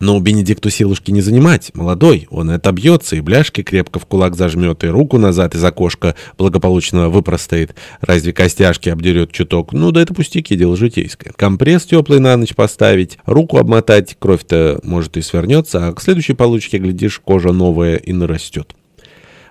Но Бенедикту силушки не занимать, молодой, он отобьется, и бляшки крепко в кулак зажмет, и руку назад из окошка благополучно выпростает. Разве костяшки обдерет чуток? Ну да это пустяки, дело житейское. Компресс теплый на ночь поставить, руку обмотать, кровь-то может и свернется, а к следующей получке, глядишь, кожа новая и нарастет.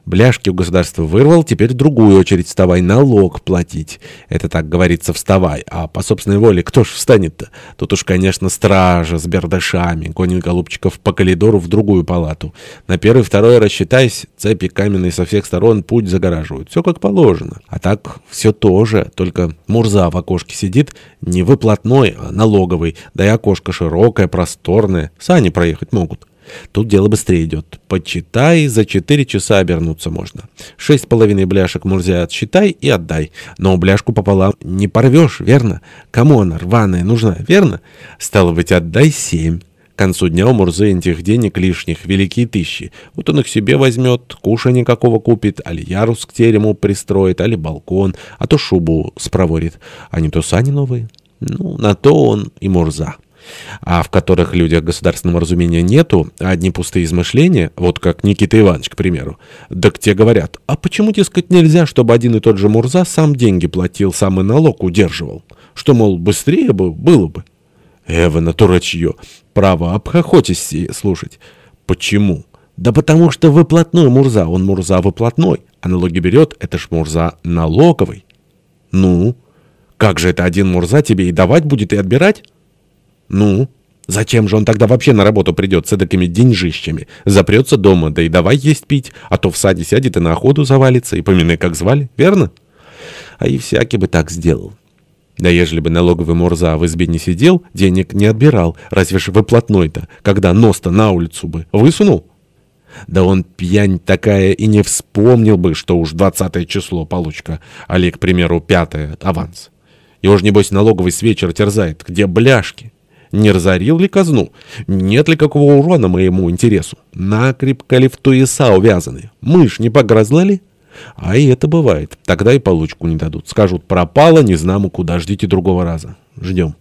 Бляшки у государства вырвал, теперь другую очередь вставай, налог платить. Это так говорится вставай, а по собственной воле кто ж встанет-то? Тут уж, конечно, стража с бердышами, гонит голубчиков по коридору в другую палату. На первый, второй рассчитайся, цепи каменные со всех сторон путь загораживают. Все как положено. А так все тоже, только Мурза в окошке сидит, не выплатной, а налоговый, да и окошко широкое, просторное, сани проехать могут. Тут дело быстрее идет. Почитай, за четыре часа обернуться можно. Шесть с половиной бляшек Мурзя отсчитай и отдай. Но бляшку пополам не порвешь, верно? Кому она рваная нужна, верно? Стало быть, отдай семь. К концу дня у Мурзы этих денег лишних великие тысячи. Вот он их себе возьмет, кушанье какого купит, али ярус к терему пристроит, али балкон, а то шубу спроворит, а не то сани новые. Ну, на то он и Мурза а в которых людях государственного разумения нету, а одни пустые измышления, вот как Никита Иванович, к примеру, так те говорят, а почему, дескать, нельзя, чтобы один и тот же Мурза сам деньги платил, сам и налог удерживал? Что, мол, быстрее бы было бы? Эвана, дурачье, право обхохотись слушать. Почему? Да потому что выплатной Мурза, он Мурза выплатной, а налоги берет, это ж Мурза налоговый. Ну, как же это один Мурза тебе и давать будет, и отбирать? «Ну? Зачем же он тогда вообще на работу придет с эдакими деньжищами? Запрется дома, да и давай есть пить, а то в саде сядет и на охоту завалится, и поминай, как звали, верно?» А и всякий бы так сделал. Да ежели бы налоговый Мурза в избе не сидел, денег не отбирал, разве ж выплатной-то, когда нос-то на улицу бы высунул? Да он пьянь такая и не вспомнил бы, что уж двадцатое число получка, али, к примеру, пятое аванс. Его ж, небось, налоговый с вечера терзает. Где бляшки? Не разорил ли казну? Нет ли какого урона моему интересу? Накрепко ли в туеса увязаны? Мышь не погрозла ли? А и это бывает. Тогда и получку не дадут. Скажут, пропала, не знамо куда, ждите другого раза. Ждем.